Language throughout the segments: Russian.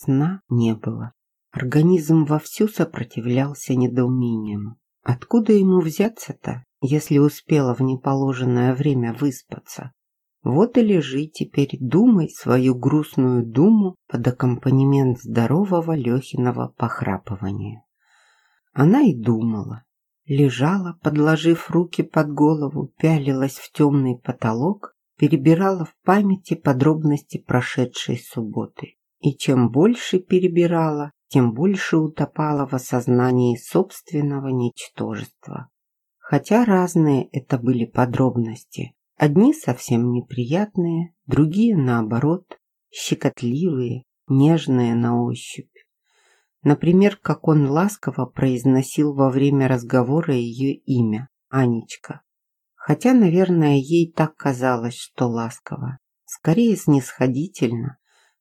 Сна не было. Организм вовсю сопротивлялся недоумением. Откуда ему взяться-то, если успела в неположенное время выспаться? Вот и лежи теперь, думай свою грустную думу под аккомпанемент здорового Лехиного похрапывания. Она и думала. Лежала, подложив руки под голову, пялилась в темный потолок, перебирала в памяти подробности прошедшей субботы. И чем больше перебирала, тем больше утопала в осознании собственного ничтожества. Хотя разные это были подробности. Одни совсем неприятные, другие, наоборот, щекотливые, нежные на ощупь. Например, как он ласково произносил во время разговора ее имя – Анечка. Хотя, наверное, ей так казалось, что ласково. Скорее снисходительно.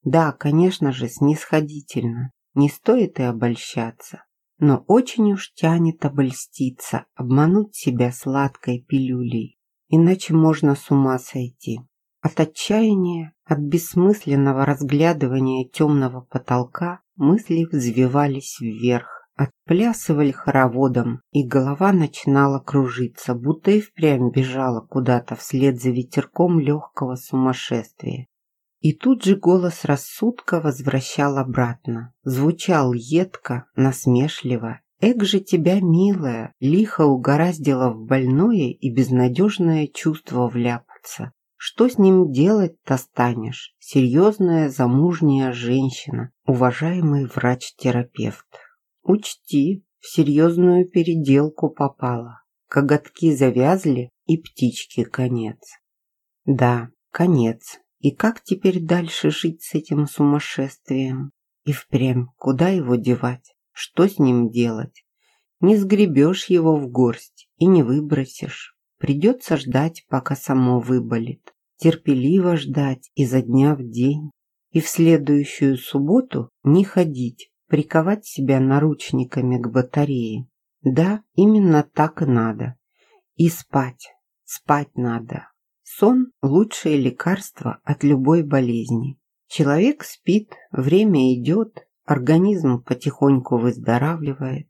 Да, конечно же, снисходительно. Не стоит и обольщаться. Но очень уж тянет обольститься, обмануть себя сладкой пилюлей. Иначе можно с ума сойти. От отчаяния, от бессмысленного разглядывания темного потолка мысли взвивались вверх, отплясывали хороводом, и голова начинала кружиться, будто и впрямь бежала куда-то вслед за ветерком легкого сумасшествия. И тут же голос рассудка возвращал обратно. Звучал едко, насмешливо Эк же тебя, милая, лихо угораздило в больное и безнадежное чувство вляпаться. Что с ним делать-то станешь? Серьезная замужняя женщина, уважаемый врач-терапевт. Учти, в серьезную переделку попала. Коготки завязли и птички конец. Да, конец. И как теперь дальше жить с этим сумасшествием? И впрямь, куда его девать? Что с ним делать? Не сгребешь его в горсть и не выбросишь. Придется ждать, пока само выболит. Терпеливо ждать изо дня в день. И в следующую субботу не ходить, приковать себя наручниками к батарее. Да, именно так и надо. И спать. Спать надо. Сон – лучшее лекарство от любой болезни. Человек спит, время идет, Организм потихоньку выздоравливает.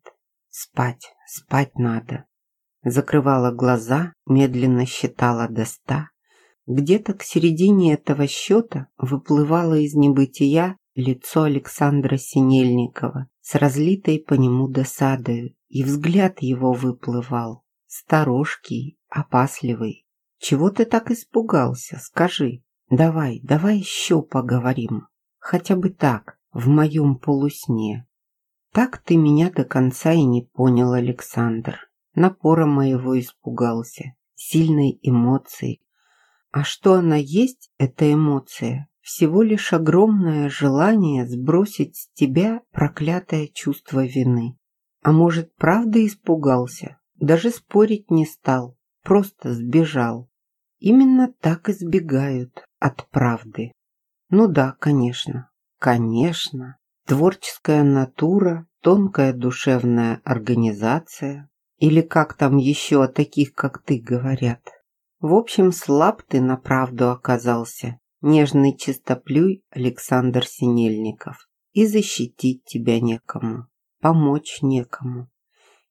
Спать, спать надо. Закрывала глаза, медленно считала до ста. Где-то к середине этого счета выплывало из небытия лицо Александра Синельникова с разлитой по нему досадою, и взгляд его выплывал, сторожкий, опасливый. «Чего ты так испугался? Скажи. Давай, давай еще поговорим. Хотя бы так, в моем полусне. Так ты меня до конца и не понял, Александр. Напора моего испугался, сильной эмоции. А что она есть, эта эмоция? Всего лишь огромное желание сбросить с тебя проклятое чувство вины. А может, правда испугался? Даже спорить не стал, просто сбежал. Именно так избегают от правды. Ну да, конечно, Конечно, творческая натура, тонкая душевная организация, или как там еще о таких, как ты, говорят. В общем, слаб ты на правду оказался, нежный чистоплюй Александр Синельников. И защитить тебя некому, помочь некому.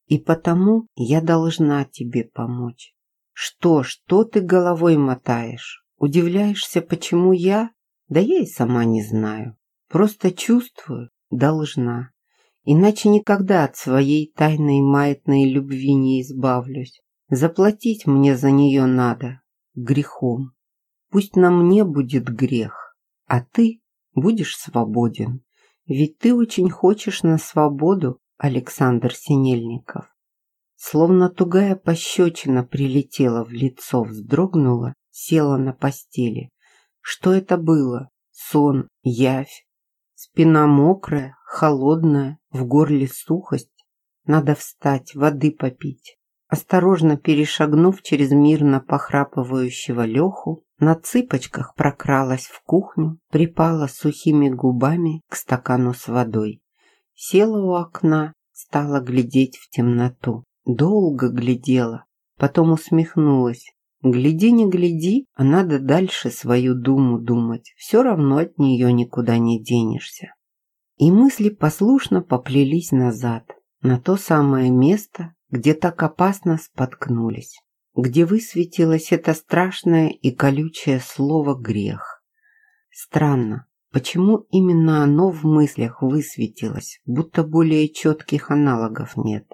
И потому я должна тебе помочь. Что, что ты головой мотаешь? Удивляешься, почему я? Да я и сама не знаю. Просто чувствую, должна. Иначе никогда от своей тайной маятной любви не избавлюсь. Заплатить мне за нее надо грехом. Пусть на мне будет грех, а ты будешь свободен. Ведь ты очень хочешь на свободу, Александр Синельников. Словно тугая пощечина прилетела в лицо, вздрогнула, села на постели. Что это было? Сон, явь? Спина мокрая, холодная, в горле сухость. Надо встать, воды попить. Осторожно перешагнув через мирно похрапывающего Леху, на цыпочках прокралась в кухню, припала сухими губами к стакану с водой. Села у окна, стала глядеть в темноту. Долго глядела, потом усмехнулась. Гляди, не гляди, а надо дальше свою думу думать. Все равно от нее никуда не денешься. И мысли послушно поплелись назад, на то самое место, где так опасно споткнулись, где высветилось это страшное и колючее слово «грех». Странно, почему именно оно в мыслях высветилось, будто более четких аналогов нет.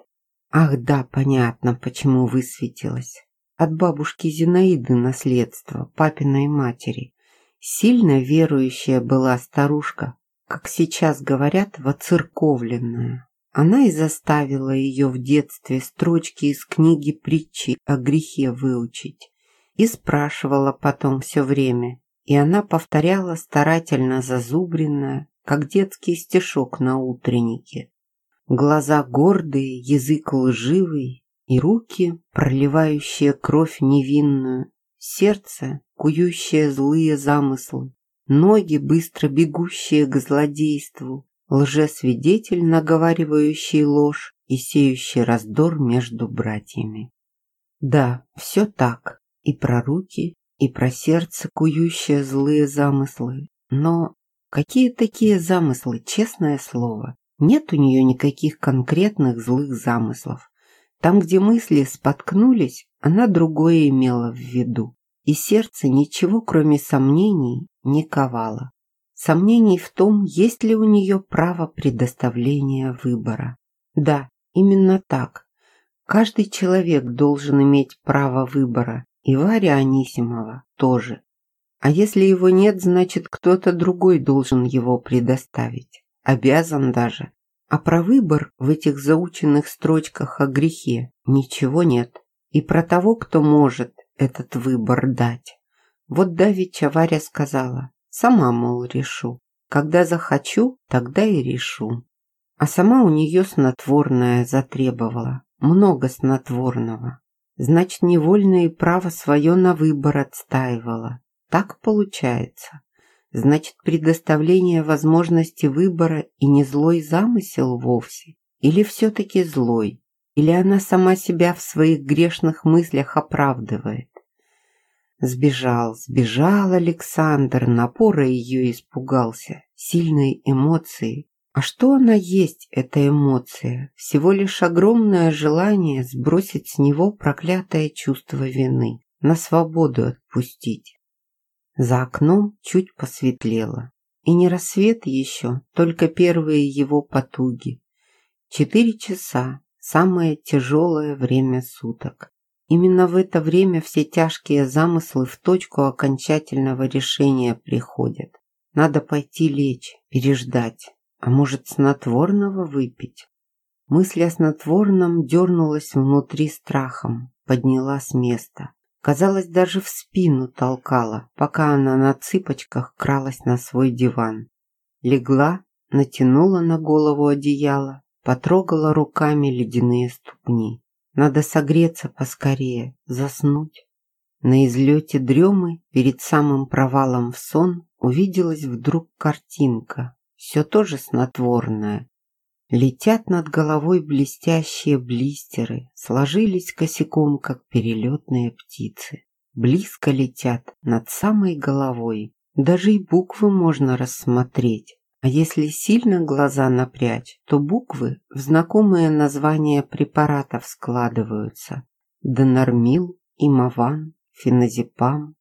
Ах да, понятно, почему высветилось. От бабушки Зинаиды наследство, папиной матери. Сильно верующая была старушка, как сейчас говорят, воцерковленная. Она и заставила ее в детстве строчки из книги притчи о грехе выучить. И спрашивала потом все время. И она повторяла старательно зазубренное, как детский стишок на утреннике. Глаза гордые, язык лживый, и руки, проливающие кровь невинную, сердце, кующее злые замыслы, ноги, быстро бегущие к злодейству, лжесвидетель, наговаривающий ложь и сеющий раздор между братьями. Да, все так, и про руки, и про сердце, кующее злые замыслы. Но какие такие замыслы, честное слово? Нет у нее никаких конкретных злых замыслов. Там, где мысли споткнулись, она другое имела в виду. И сердце ничего, кроме сомнений, не ковало сомнений в том, есть ли у нее право предоставления выбора. Да, именно так. Каждый человек должен иметь право выбора, и Варя Анисимова тоже. А если его нет, значит кто-то другой должен его предоставить. Обязан даже. А про выбор в этих заученных строчках о грехе ничего нет. И про того, кто может этот выбор дать. Вот давеча Варя сказала, Сама, мол, решу. Когда захочу, тогда и решу. А сама у нее снотворное затребовала. Много снотворного. Значит, невольно и право свое на выбор отстаивала. Так получается. Значит, предоставление возможности выбора и не злой замысел вовсе? Или все-таки злой? Или она сама себя в своих грешных мыслях оправдывает? Сбежал, сбежал Александр, напора ее испугался, сильной эмоции. А что она есть, эта эмоция? Всего лишь огромное желание сбросить с него проклятое чувство вины, на свободу отпустить. За окном чуть посветлело. И не рассвет еще, только первые его потуги. Четыре часа, самое тяжелое время суток. Именно в это время все тяжкие замыслы в точку окончательного решения приходят. Надо пойти лечь, переждать, а может снотворного выпить. Мысль о снотворном дернулась внутри страхом, подняла с места. Казалось, даже в спину толкала, пока она на цыпочках кралась на свой диван. Легла, натянула на голову одеяло, потрогала руками ледяные ступни. Надо согреться поскорее, заснуть. На излете дремы перед самым провалом в сон увиделась вдруг картинка, все тоже снотворная. Летят над головой блестящие блистеры, сложились косяком, как перелетные птицы. Близко летят над самой головой, даже и буквы можно рассмотреть. А если сильно глаза напрячь, то буквы в знакомые названия препаратов складываются. Донормил, имован, феназепам,